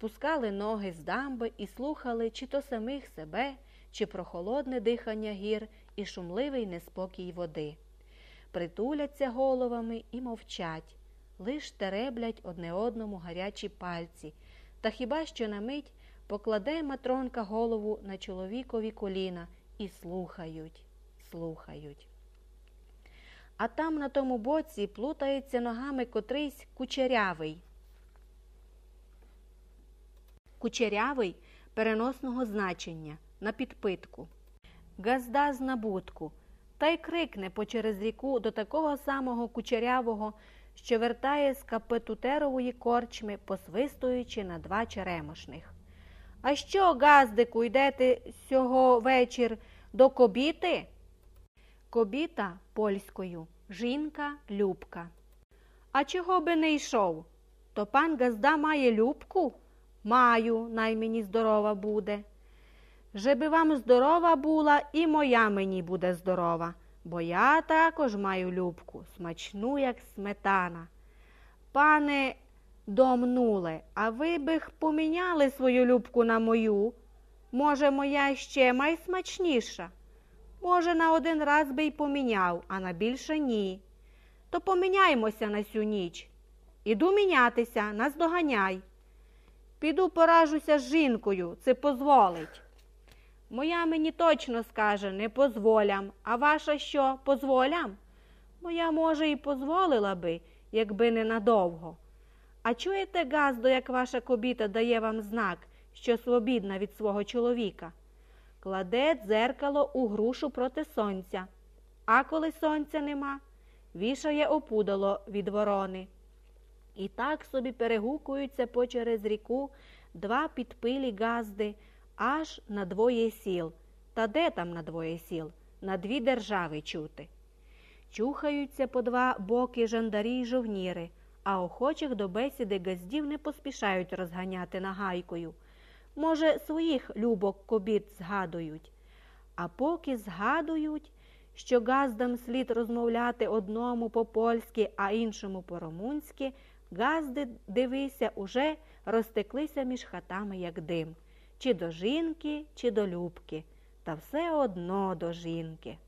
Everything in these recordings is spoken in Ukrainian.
спускали ноги з дамби і слухали чи то самих себе, чи прохолодне дихання гір і шумливий неспокій води. Притуляться головами і мовчать, лиш тереблять одне одному гарячі пальці, та хіба що на мить покладе матронка голову на чоловікові коліна і слухають, слухають. А там на тому боці плутається ногами котрийсь кучерявий. Кучерявий переносного значення на підпитку. Газда з набутку, та й крикне почерез ріку до такого самого кучерявого, що вертає з капетутерової корчми, посвистуючи на два черемошних. А що, газдику, йдете сього вечір до кобіти? Кобіта польською, жінка любка. А чого би не йшов? То пан Газда має любку? Маю, най мені здорова буде. Жеби вам здорова була, і моя мені буде здорова, бо я також маю любку, смачну, як сметана. Пане домнуле, а ви б поміняли свою любку на мою? Може, моя ще майсмачніша? Може, на один раз би й поміняв, а на більше ні. То поміняймося на сю ніч. Іду мінятися, наздоганяй. Піду поражуся з жінкою, це позволить. Моя мені точно скаже, не позволям, а ваша що, позволям? Моя, може, і позволила би, якби не надовго. А чуєте, Газдо, як ваша кобіта дає вам знак, що свобідна від свого чоловіка? Кладе дзеркало у грушу проти сонця, а коли сонця нема, вішає опудало від ворони. І так собі перегукуються по через ріку два підпилі газди аж на двоє сіл. Та де там на двоє сіл? На дві держави чути. Чухаються по два боки жандарі й жовніри, а охочих до бесіди газдів не поспішають розганяти нагайкою. Може, своїх любок кобіт згадують. А поки згадують, що газдам слід розмовляти одному по польськи, а іншому по румунськи, газди, дивися, уже розтеклися між хатами, як дим, чи до жінки, чи до любки, та все одно до жінки.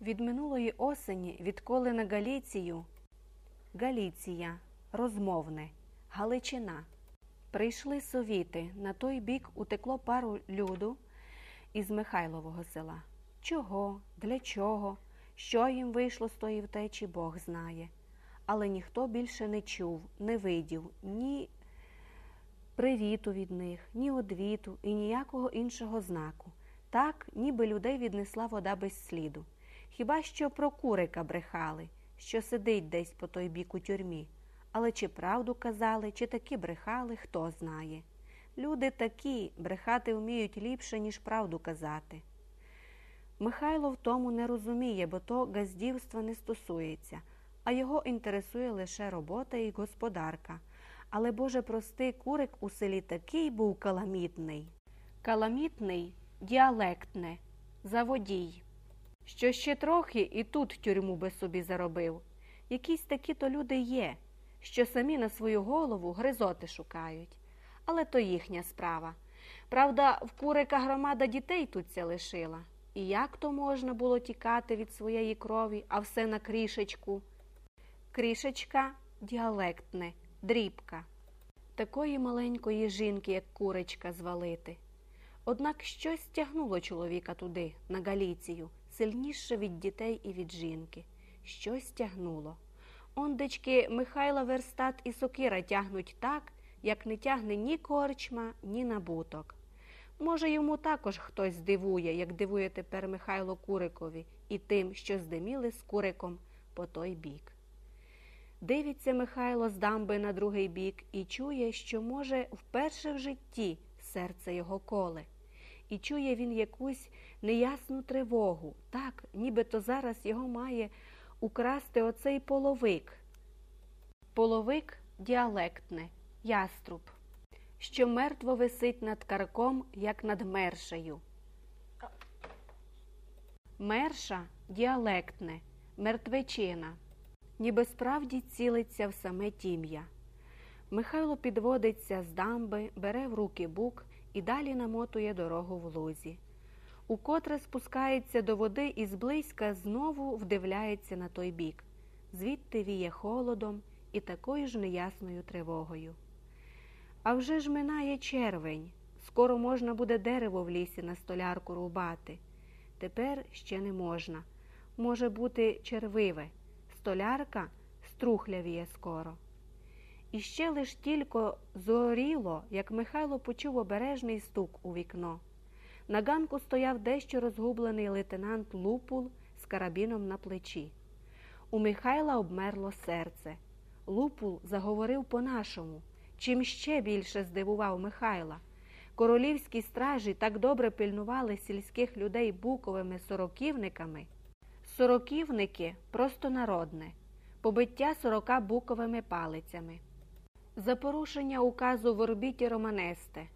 Від минулої осені, відколи на Галіцію, Галіція, розмовне, Галичина. Прийшли совіти, на той бік утекло пару люду із Михайлового села. Чого, для чого, що їм вийшло з тої втечі, Бог знає. Але ніхто більше не чув, не видів ні привіту від них, ні одвіту і ніякого іншого знаку. Так, ніби людей віднесла вода без сліду. Хіба що про курика брехали, що сидить десь по той бік у тюрмі. Але чи правду казали, чи таки брехали, хто знає. Люди такі брехати вміють ліпше, ніж правду казати. Михайло в тому не розуміє, бо то газдівства не стосується, а його інтересує лише робота і господарка. Але, Боже прости, курик у селі такий був каламітний. Каламітний діалектне, заводій, що ще трохи і тут тюрму би собі заробив. Якісь такі то люди є що самі на свою голову гризоти шукають. Але то їхня справа. Правда, в курика громада дітей тут ся лишила. І як то можна було тікати від своєї крові, а все на крішечку? Крішечка діалектне, дрібка. Такої маленької жінки, як курочка, звалити. Однак щось тягнуло чоловіка туди, на Галіцію, сильніше від дітей і від жінки. Щось тягнуло. Ондечки Михайла Верстат і сокира тягнуть так, як не тягне ні корчма, ні набуток. Може, йому також хтось здивує, як дивує тепер Михайло Курикові і тим, що здиміли з куриком по той бік. Дивиться Михайло з дамби на другий бік і чує, що, може, вперше в житті серце його коле, і чує він якусь неясну тривогу, так, нібито зараз його має украсти оцей половик. Половик діалектне, яструб, що мертво висить над карком, як над мершею. Мерша діалектне, мертвечина, ніби справді цілиться в саме тім'я. Михайло підводиться з дамби, бере в руки бук і далі намотує дорогу в лузі. Укотре спускається до води і зблизька знову вдивляється на той бік, звідти віє холодом і такою ж неясною тривогою. А вже ж минає червень. Скоро можна буде дерево в лісі на столярку рубати. Тепер ще не можна. Може бути червиве. Столярка струхлявіє скоро. І ще лиш тільки зоріло, як Михайло почув обережний стук у вікно. На ганку стояв дещо розгублений лейтенант Лупул з карабіном на плечі. У Михайла обмерло серце. Лупул заговорив по-нашому, чим ще більше здивував Михайла. Королівські стражі так добре пильнували сільських людей буковими сороківниками. Сороківники просто народне, побиття сорока буковими палицями. За порушення указу в орбіті Романесте.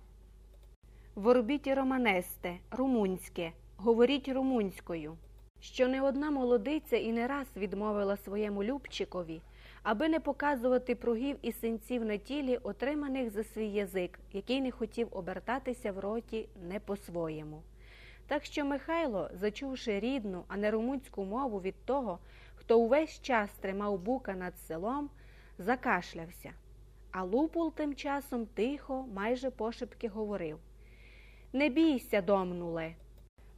В орбіті Романесте, румунське, говоріть румунською, що не одна молодиця і не раз відмовила своєму Любчикові, аби не показувати пругів і синців на тілі, отриманих за свій язик, який не хотів обертатися в роті не по-своєму. Так що Михайло, зачувши рідну, а не румунську мову від того, хто увесь час тримав бука над селом, закашлявся. А Лупул тим часом тихо, майже пошепки говорив Не бійся, домнуле.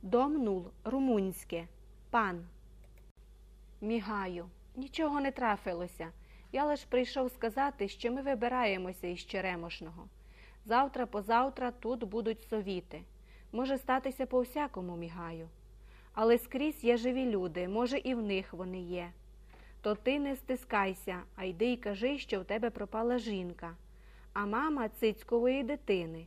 Домнул румунське, пан. Мігаю, нічого не трафилося. Я лиш прийшов сказати, що ми вибираємося із Черемошного. Завтра, позавтра тут будуть совіти. Може статися по всякому мігаю. Але скрізь є живі люди, може, і в них вони є. То ти не стискайся, а йди й кажи, що в тебе пропала жінка, а мама цицькової дитини.